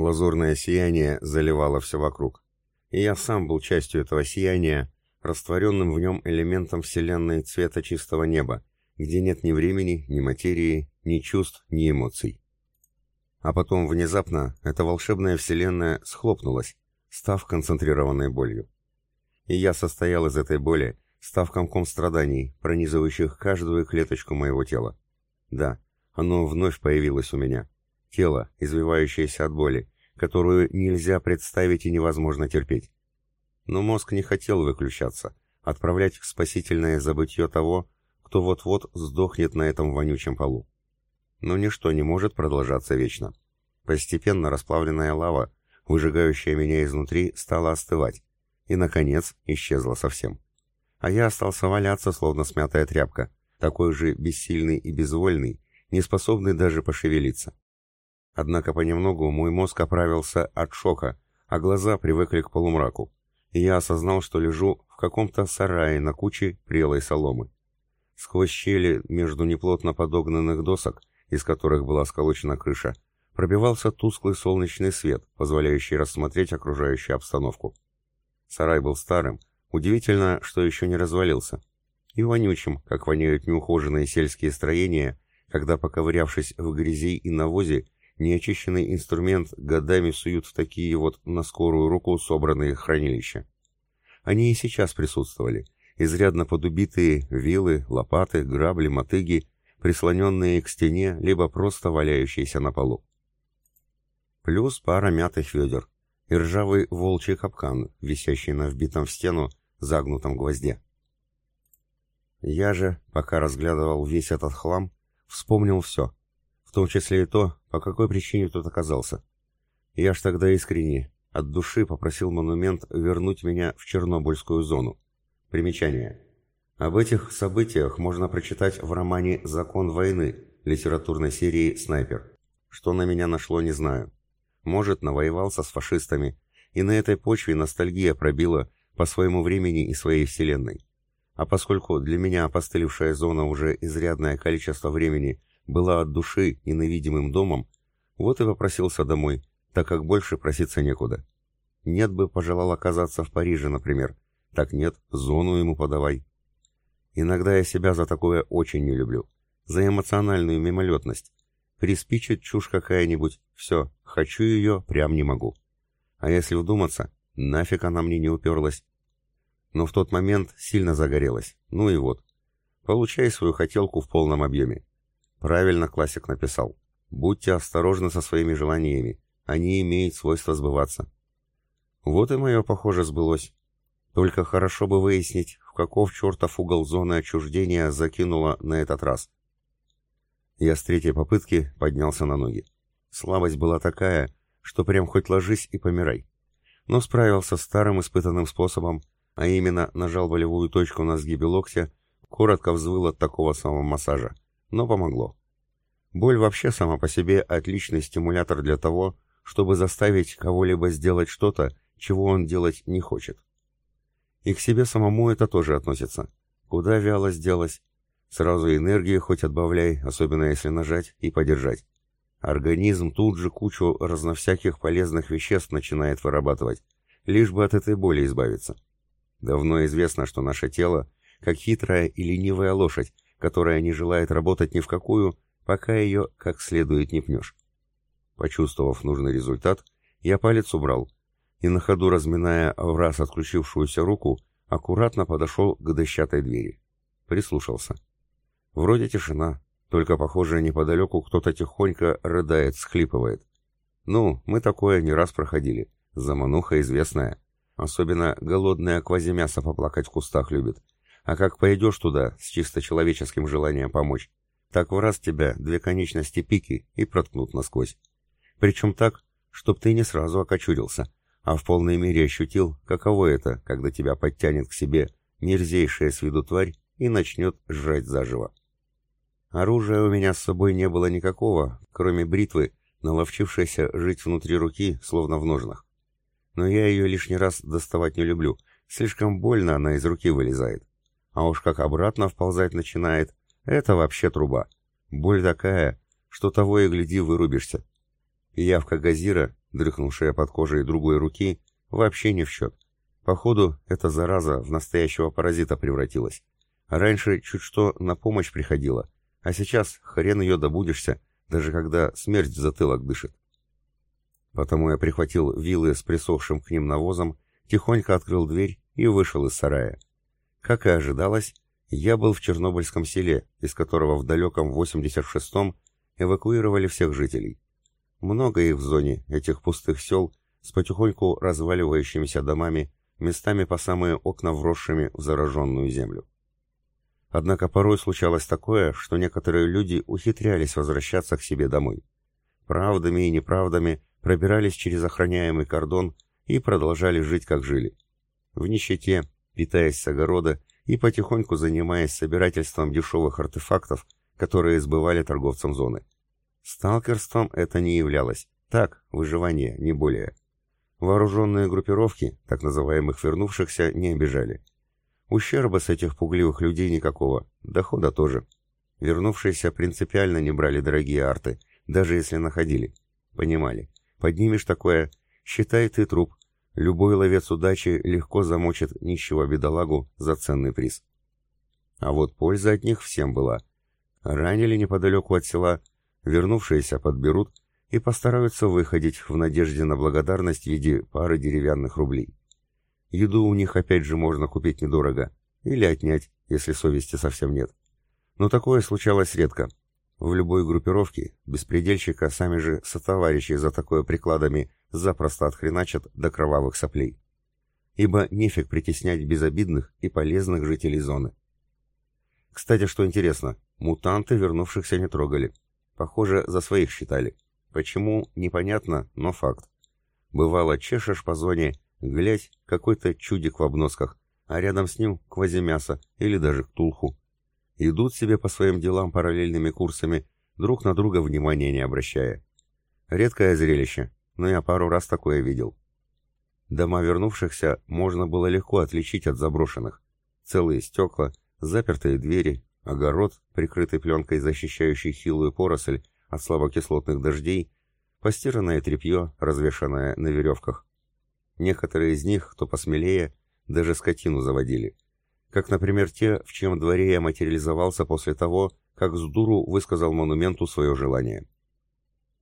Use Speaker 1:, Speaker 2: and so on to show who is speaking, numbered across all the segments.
Speaker 1: Лазурное сияние заливало все вокруг. И я сам был частью этого сияния, растворенным в нем элементом вселенной цвета чистого неба, где нет ни времени, ни материи, ни чувств, ни эмоций. А потом внезапно эта волшебная вселенная схлопнулась, став концентрированной болью. И я состоял из этой боли, став комком страданий, пронизывающих каждую клеточку моего тела. Да, оно вновь появилось у меня. Тело, извивающееся от боли, которую нельзя представить и невозможно терпеть. Но мозг не хотел выключаться, отправлять в спасительное забытье того, кто вот-вот сдохнет на этом вонючем полу. Но ничто не может продолжаться вечно. Постепенно расплавленная лава, выжигающая меня изнутри, стала остывать, и, наконец, исчезла совсем. А я остался валяться, словно смятая тряпка, такой же бессильный и безвольный, не способный даже пошевелиться. Однако понемногу мой мозг оправился от шока, а глаза привыкли к полумраку, и я осознал, что лежу в каком-то сарае на куче прелой соломы. Сквозь щели между неплотно подогнанных досок, из которых была сколочена крыша, пробивался тусклый солнечный свет, позволяющий рассмотреть окружающую обстановку. Сарай был старым, удивительно, что еще не развалился, и вонючим, как воняют неухоженные сельские строения, когда, поковырявшись в грязи и навозе, неочищенный инструмент годами суют в такие вот на скорую руку собранные хранилища. Они и сейчас присутствовали, изрядно подубитые вилы, лопаты, грабли, мотыги, прислоненные к стене, либо просто валяющиеся на полу. Плюс пара мятых ведер и ржавый волчий капкан, висящий на вбитом в стену загнутом гвозде. Я же, пока разглядывал весь этот хлам, вспомнил все, в том числе и то, по какой причине тут оказался. Я ж тогда искренне, от души попросил монумент вернуть меня в Чернобыльскую зону. Примечание. Об этих событиях можно прочитать в романе «Закон войны» литературной серии «Снайпер». Что на меня нашло, не знаю. Может, навоевался с фашистами, и на этой почве ностальгия пробила по своему времени и своей вселенной. А поскольку для меня опостылевшая зона уже изрядное количество времени была от души ненавидимым домом, вот и попросился домой, так как больше проситься некуда. Нет бы пожелал оказаться в Париже, например. Так нет, зону ему подавай. Иногда я себя за такое очень не люблю. За эмоциональную мимолетность. Приспичит чушь какая-нибудь, все, хочу ее, прям не могу. А если вдуматься, нафиг она мне не уперлась. Но в тот момент сильно загорелась. Ну и вот. Получай свою хотелку в полном объеме. Правильно классик написал. Будьте осторожны со своими желаниями. Они имеют свойство сбываться. Вот и мое, похоже, сбылось. Только хорошо бы выяснить, в каков чертов угол зоны отчуждения закинуло на этот раз. Я с третьей попытки поднялся на ноги. Слабость была такая, что прям хоть ложись и помирай. Но справился старым испытанным способом, а именно нажал болевую точку на сгибе локтя, коротко взвыл от такого самого массажа но помогло. Боль вообще сама по себе отличный стимулятор для того, чтобы заставить кого-либо сделать что-то, чего он делать не хочет. И к себе самому это тоже относится. Куда вяло сделать? Сразу энергии хоть отбавляй, особенно если нажать и подержать. Организм тут же кучу разновсяких полезных веществ начинает вырабатывать, лишь бы от этой боли избавиться. Давно известно, что наше тело, как хитрая и ленивая лошадь, которая не желает работать ни в какую, пока ее как следует не пнешь. Почувствовав нужный результат, я палец убрал и на ходу, разминая в раз отключившуюся руку, аккуратно подошел к дощатой двери. Прислушался. Вроде тишина, только, похоже, неподалеку кто-то тихонько рыдает, схлипывает. Ну, мы такое не раз проходили. Замануха известная. Особенно голодное квазимясо поплакать в кустах любит. А как пойдешь туда с чисто человеческим желанием помочь, так в раз тебя две конечности пики и проткнут насквозь. Причем так, чтоб ты не сразу окочурился, а в полной мере ощутил, каково это, когда тебя подтянет к себе мерзейшая с виду тварь и начнет жрать заживо. Оружия у меня с собой не было никакого, кроме бритвы, наловчившейся жить внутри руки, словно в ножнах. Но я ее лишний раз доставать не люблю, слишком больно она из руки вылезает. А уж как обратно вползать начинает, это вообще труба. Боль такая, что того и гляди вырубишься. Пиявка газира дрыхнувшая под кожей другой руки, вообще не в счет. Походу, эта зараза в настоящего паразита превратилась. Раньше чуть что на помощь приходила, а сейчас хрен ее добудешься, даже когда смерть в затылок дышит. Потому я прихватил вилы с присохшим к ним навозом, тихонько открыл дверь и вышел из сарая. Как и ожидалось, я был в Чернобыльском селе, из которого в далеком 86-м эвакуировали всех жителей. Много их в зоне, этих пустых сел, с потихоньку разваливающимися домами, местами по самые окна вросшими в зараженную землю. Однако порой случалось такое, что некоторые люди ухитрялись возвращаться к себе домой. Правдами и неправдами пробирались через охраняемый кордон и продолжали жить, как жили. В нищете, питаясь с огорода и потихоньку занимаясь собирательством дешевых артефактов, которые сбывали торговцам зоны. Сталкерством это не являлось. Так, выживание, не более. Вооруженные группировки, так называемых вернувшихся, не обижали. Ущерба с этих пугливых людей никакого, дохода тоже. Вернувшиеся принципиально не брали дорогие арты, даже если находили. Понимали. Поднимешь такое, считай ты труп. Любой ловец удачи легко замочит нищего бедолагу за ценный приз. А вот польза от них всем была. Ранили неподалеку от села, вернувшиеся подберут и постараются выходить в надежде на благодарность в виде пары деревянных рублей. Еду у них опять же можно купить недорого. Или отнять, если совести совсем нет. Но такое случалось редко. В любой группировке беспредельщика сами же сотоварищи за такое прикладами запросто отхреначат до кровавых соплей. Ибо нефиг притеснять безобидных и полезных жителей зоны. Кстати, что интересно, мутанты вернувшихся не трогали. Похоже, за своих считали. Почему, непонятно, но факт. Бывало, чешешь по зоне Глядь, какой-то чудик в обносках, а рядом с ним квазимясо или даже ктулху. Идут себе по своим делам параллельными курсами, друг на друга внимания не обращая. Редкое зрелище, но я пару раз такое видел. Дома вернувшихся можно было легко отличить от заброшенных. Целые стекла, запертые двери, огород, прикрытый пленкой, защищающий хилую поросль от слабокислотных дождей, постиранное тряпье, развешанное на веревках. Некоторые из них, кто посмелее, даже скотину заводили. Как, например, те, в чьем дворе я материализовался после того, как с дуру высказал монументу свое желание.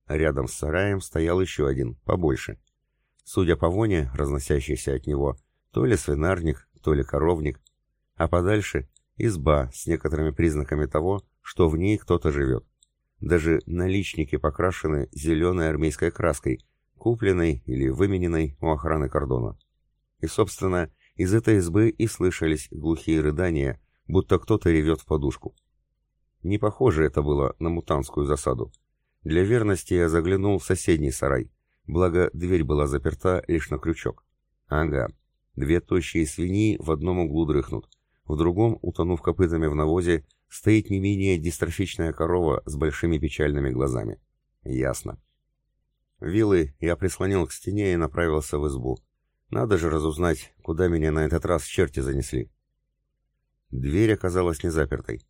Speaker 1: Рядом с сараем стоял еще один, побольше. Судя по воне, разносящейся от него, то ли свинарник, то ли коровник, а подальше — изба с некоторыми признаками того, что в ней кто-то живет. Даже наличники покрашены зеленой армейской краской, купленной или вымененной у охраны кордона. И, собственно, из этой избы и слышались глухие рыдания, будто кто-то ревет в подушку. Не похоже это было на мутантскую засаду. Для верности я заглянул в соседний сарай, благо дверь была заперта лишь на крючок. Ага, две тощие свиньи в одном углу дрыхнут, в другом, утонув копытами в навозе, стоит не менее дистрофичная корова с большими печальными глазами. Ясно. Вилы я прислонил к стене и направился в избу. Надо же разузнать, куда меня на этот раз черти занесли. Дверь оказалась не запертой.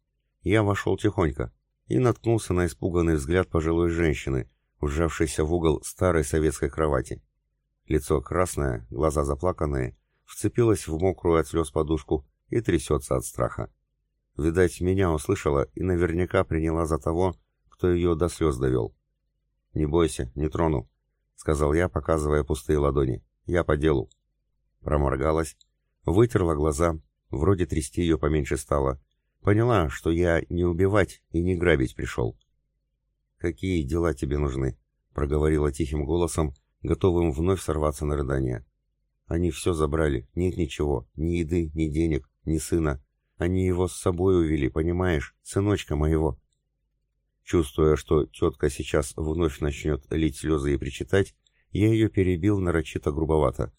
Speaker 1: Я вошел тихонько и наткнулся на испуганный взгляд пожилой женщины, вжавшейся в угол старой советской кровати. Лицо красное, глаза заплаканные, вцепилась в мокрую от слез подушку и трясется от страха. Видать, меня услышала и наверняка приняла за того, кто ее до слез довел. «Не бойся, не трону», — сказал я, показывая пустые ладони. «Я по делу». Проморгалась, вытерла глаза, вроде трясти ее поменьше стало. Поняла, что я не убивать и не грабить пришел. «Какие дела тебе нужны?» — проговорила тихим голосом, готовым вновь сорваться на рыдание. «Они все забрали, нет ничего, ни еды, ни денег, ни сына. Они его с собой увели, понимаешь, сыночка моего». Чувствуя, что тетка сейчас вновь начнет лить слезы и причитать, я ее перебил нарочито грубовато.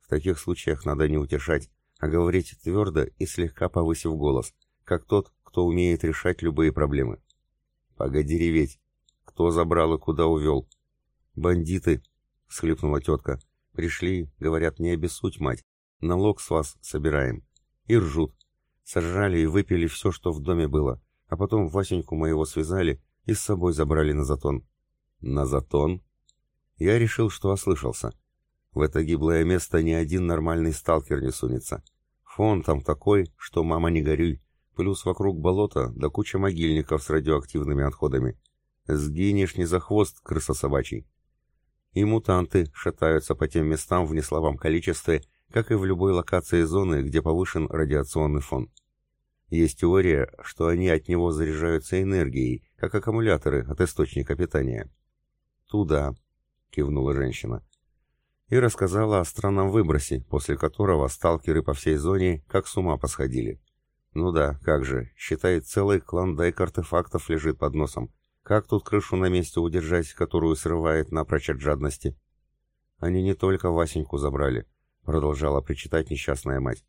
Speaker 1: В таких случаях надо не утешать, а говорить твердо и слегка повысив голос, как тот, кто умеет решать любые проблемы. «Погоди реветь! Кто забрал и куда увел?» «Бандиты!» — всхлипнула тетка. «Пришли, говорят, не обессудь, мать. Налог с вас собираем». И ржут. Сожрали и выпили все, что в доме было, а потом Васеньку моего связали и с собой забрали на затон. На затон? Я решил, что ослышался. В это гиблое место ни один нормальный сталкер не сунется. Фон там такой, что мама не горюй. Плюс вокруг болота да куча могильников с радиоактивными отходами. Сгинешь не за хвост, крыса собачий. И мутанты шатаются по тем местам в неслабом количестве, как и в любой локации зоны, где повышен радиационный фон. Есть теория, что они от него заряжаются энергией, как аккумуляторы от источника питания. «Туда», — кивнула женщина. И рассказала о странном выбросе, после которого сталкеры по всей зоне как с ума посходили. Ну да, как же, считай, целый клондайк артефактов лежит под носом. Как тут крышу на месте удержать, которую срывает напрочь от жадности? Они не только Васеньку забрали, продолжала причитать несчастная мать.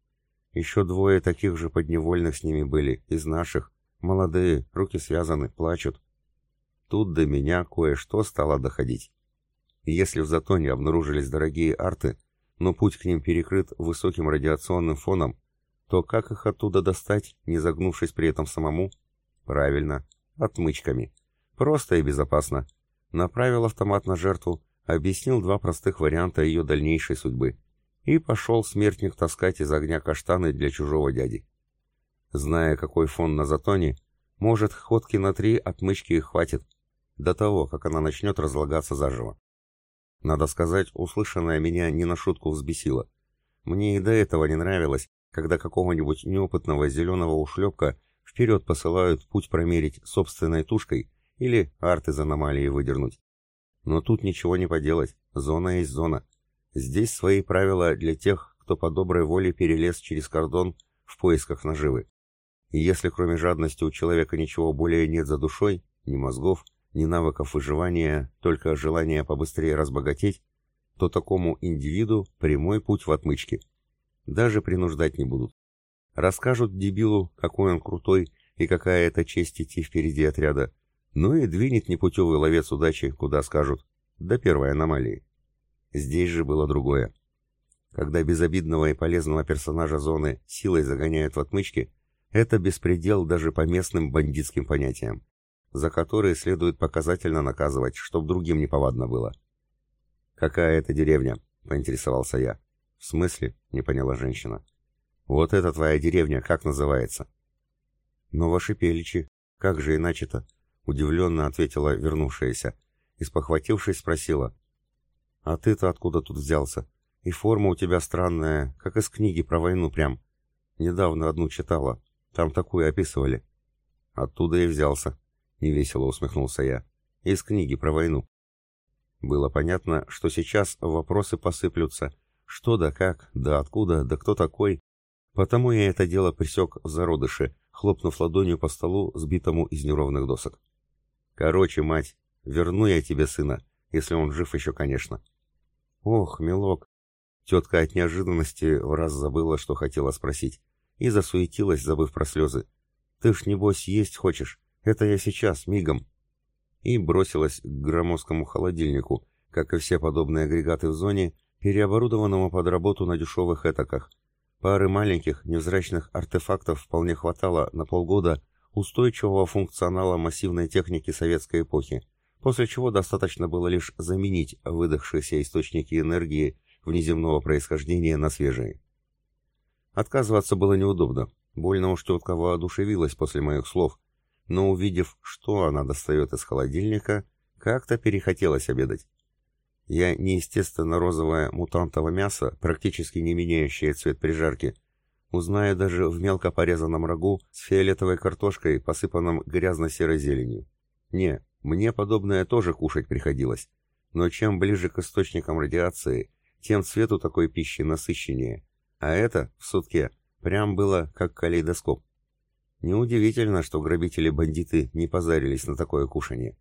Speaker 1: Еще двое таких же подневольных с ними были, из наших. Молодые, руки связаны, плачут. Тут до меня кое-что стало доходить. Если в Затоне обнаружились дорогие арты, но путь к ним перекрыт высоким радиационным фоном, то как их оттуда достать, не загнувшись при этом самому? Правильно, отмычками. Просто и безопасно. Направил автомат на жертву, объяснил два простых варианта ее дальнейшей судьбы. И пошел смертник таскать из огня каштаны для чужого дяди. Зная, какой фон на затоне, может, ходки на три отмычки и хватит, до того, как она начнет разлагаться заживо. Надо сказать, услышанное меня не на шутку взбесило. Мне и до этого не нравилось, когда какого-нибудь неопытного зеленого ушлепка вперед посылают путь промерить собственной тушкой или арт из аномалии выдернуть. Но тут ничего не поделать, зона есть зона. Здесь свои правила для тех, кто по доброй воле перелез через кордон в поисках наживы. И если кроме жадности у человека ничего более нет за душой, ни мозгов, ни навыков выживания, только желание побыстрее разбогатеть, то такому индивиду прямой путь в отмычке. Даже принуждать не будут. Расскажут дебилу, какой он крутой и какая это честь идти впереди отряда. Ну и двинет непутевый ловец удачи, куда скажут, до первой аномалии. Здесь же было другое. Когда безобидного и полезного персонажа зоны силой загоняют в отмычки, это беспредел даже по местным бандитским понятиям, за которые следует показательно наказывать, чтоб другим не повадно было. «Какая это деревня?» — поинтересовался я. «В смысле?» — не поняла женщина. «Вот эта твоя деревня, как называется?» «Новошипеличи. Как же иначе-то?» — удивленно ответила вернувшаяся. И, спохватившись, спросила. «А ты-то откуда тут взялся? И форма у тебя странная, как из книги про войну прям. Недавно одну читала. Там такую описывали». «Оттуда и взялся», — невесело усмехнулся я. «Из книги про войну». Было понятно, что сейчас вопросы посыплются. Что да как, да откуда, да кто такой. Потому я это дело присек в зародыше, хлопнув ладонью по столу, сбитому из неровных досок. «Короче, мать, верну я тебе сына, если он жив еще, конечно». «Ох, милок!» Тетка от неожиданности в раз забыла, что хотела спросить, и засуетилась, забыв про слезы. «Ты ж, небось, есть хочешь? Это я сейчас, мигом!» И бросилась к громоздкому холодильнику, как и все подобные агрегаты в зоне, переоборудованному под работу на дешевых этаках. Пары маленьких, невзрачных артефактов вполне хватало на полгода устойчивого функционала массивной техники советской эпохи, после чего достаточно было лишь заменить выдохшиеся источники энергии внеземного происхождения на свежие. Отказываться было неудобно, больно уж тетка воодушевилась после моих слов, но увидев, что она достает из холодильника, как-то перехотелось обедать. Я неестественно розовое мутантово мясо, практически не меняющее цвет при жарке, узнаю даже в мелко порезанном рагу с фиолетовой картошкой, посыпанном грязно-серой зеленью. Не, мне подобное тоже кушать приходилось. Но чем ближе к источникам радиации, тем цвету такой пищи насыщеннее. А это, в сутке, прям было как калейдоскоп. Неудивительно, что грабители-бандиты не позарились на такое кушанье.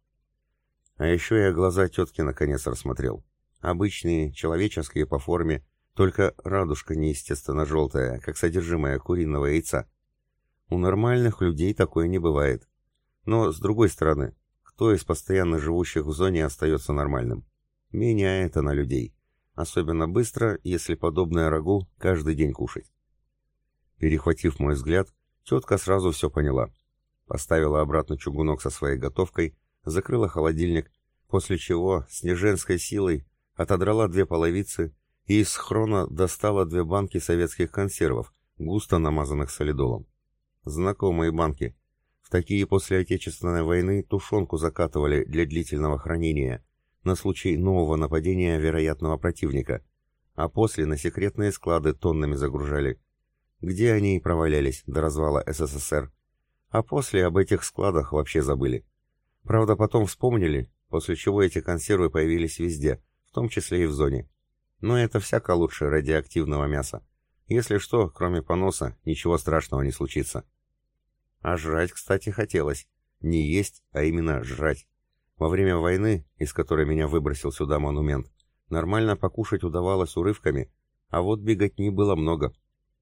Speaker 1: А еще я глаза тетки наконец рассмотрел. Обычные, человеческие по форме, только радужка неестественно желтая, как содержимое куриного яйца. У нормальных людей такое не бывает. Но, с другой стороны, кто из постоянно живущих в зоне остается нормальным? Меняет она людей. Особенно быстро, если подобное рагу каждый день кушать. Перехватив мой взгляд, тетка сразу все поняла. Поставила обратно чугунок со своей готовкой, закрыла холодильник, после чего с неженской силой отодрала две половицы и из хрона достала две банки советских консервов, густо намазанных солидолом. Знакомые банки. В такие после Отечественной войны тушенку закатывали для длительного хранения, на случай нового нападения вероятного противника, а после на секретные склады тоннами загружали. Где они и провалялись до развала СССР. А после об этих складах вообще забыли. Правда, потом вспомнили, после чего эти консервы появились везде, в том числе и в зоне. Но это всяко лучше радиоактивного мяса. Если что, кроме поноса, ничего страшного не случится. А жрать, кстати, хотелось. Не есть, а именно жрать. Во время войны, из которой меня выбросил сюда монумент, нормально покушать удавалось урывками, а вот беготни было много.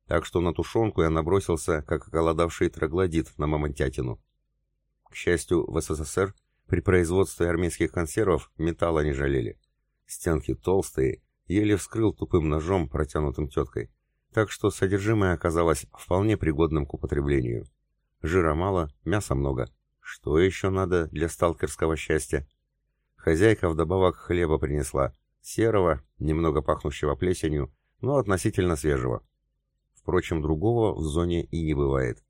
Speaker 1: Так что на тушенку я набросился, как голодавший троглодит на мамонтятину. К счастью, в СССР при производстве армейских консервов металла не жалели. Стенки толстые, еле вскрыл тупым ножом, протянутым теткой. Так что содержимое оказалось вполне пригодным к употреблению. Жира мало, мяса много. Что еще надо для сталкерского счастья? Хозяйка вдобавок хлеба принесла. Серого, немного пахнущего плесенью, но относительно свежего. Впрочем, другого в зоне и не бывает.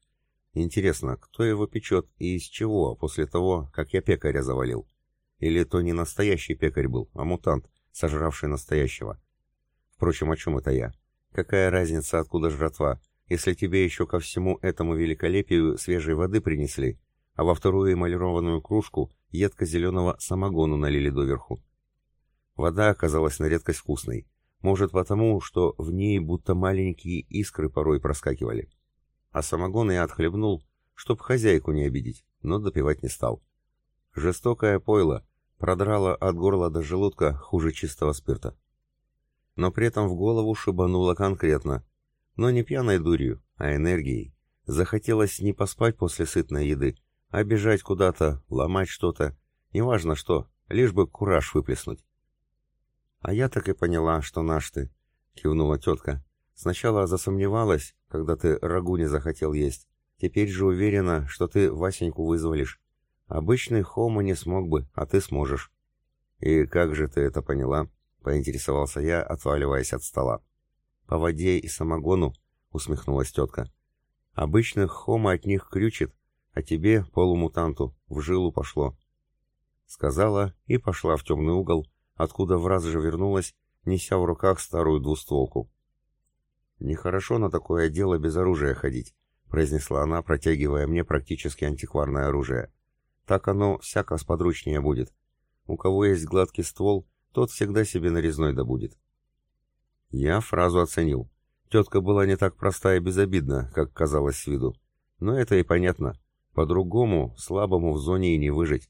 Speaker 1: Интересно, кто его печет и из чего после того, как я пекаря завалил? Или то не настоящий пекарь был, а мутант, сожравший настоящего? Впрочем, о чем это я? Какая разница, откуда жратва, если тебе еще ко всему этому великолепию свежей воды принесли, а во вторую эмалированную кружку едко-зеленого самогону налили доверху. Вода оказалась на редкость вкусной. Может потому, что в ней будто маленькие искры порой проскакивали. А самогон я отхлебнул, чтоб хозяйку не обидеть, но допивать не стал. Жестокое пойло продрало от горла до желудка хуже чистого спирта. Но при этом в голову шибануло конкретно. Но не пьяной дурью, а энергией. Захотелось не поспать после сытной еды, а бежать куда-то, ломать что-то, неважно что, лишь бы кураж выплеснуть. «А я так и поняла, что наш ты», — кивнула тетка. «Сначала засомневалась, когда ты рагу не захотел есть. Теперь же уверена, что ты Васеньку вызволишь. Обычный Хома не смог бы, а ты сможешь». «И как же ты это поняла?» — поинтересовался я, отваливаясь от стола. «По воде и самогону», — усмехнулась тетка. «Обычных Хома от них крючит, а тебе, полумутанту, в жилу пошло. Сказала и пошла в темный угол, откуда в раз же вернулась, неся в руках старую двустволку. «Нехорошо на такое дело без оружия ходить», — произнесла она, протягивая мне практически антикварное оружие. «Так оно всяко сподручнее будет. У кого есть гладкий ствол, тот всегда себе нарезной добудет». Я фразу оценил. Тетка была не так проста и безобидна, как казалось с виду. Но это и понятно. По-другому слабому в зоне и не выжить.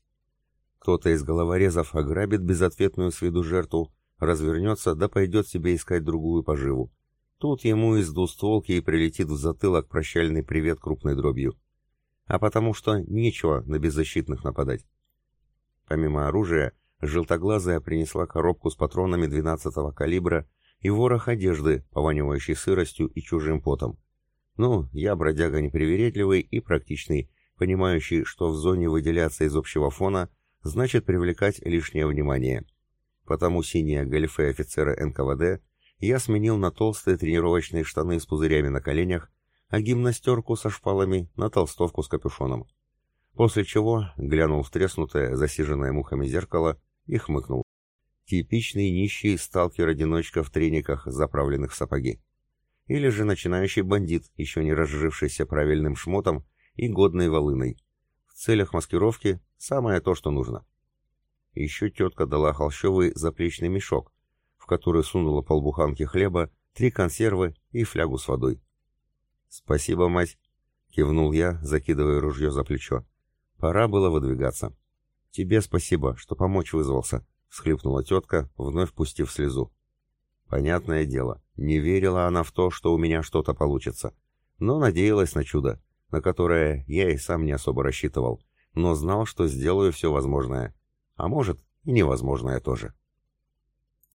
Speaker 1: Кто-то из головорезов ограбит безответную с виду жертву, развернется да пойдет себе искать другую поживу. Тут ему из двустволки и прилетит в затылок прощальный привет крупной дробью. А потому что нечего на беззащитных нападать. Помимо оружия, желтоглазая принесла коробку с патронами 12-го калибра и ворох одежды, пованивающий сыростью и чужим потом. Ну, я бродяга непривередливый и практичный, понимающий, что в зоне выделяться из общего фона значит привлекать лишнее внимание. Потому синие гальфе офицера НКВД я сменил на толстые тренировочные штаны с пузырями на коленях, а гимнастерку со шпалами на толстовку с капюшоном. После чего глянул в треснутое, засиженное мухами зеркало и хмыкнул. Типичный нищий сталкер-одиночка в трениках, заправленных в сапоги. Или же начинающий бандит, еще не разжившийся правильным шмотом и годной волыной. В целях маскировки самое то, что нужно. Еще тетка дала холщовый заплечный мешок, в который сунула полбуханки хлеба, три консервы и флягу с водой. «Спасибо, мать!» — кивнул я, закидывая ружье за плечо. «Пора было выдвигаться». «Тебе спасибо, что помочь вызвался», — всхлипнула тетка, вновь пустив слезу. Понятное дело, не верила она в то, что у меня что-то получится, но надеялась на чудо на которое я и сам не особо рассчитывал, но знал, что сделаю все возможное. А может, и невозможное тоже.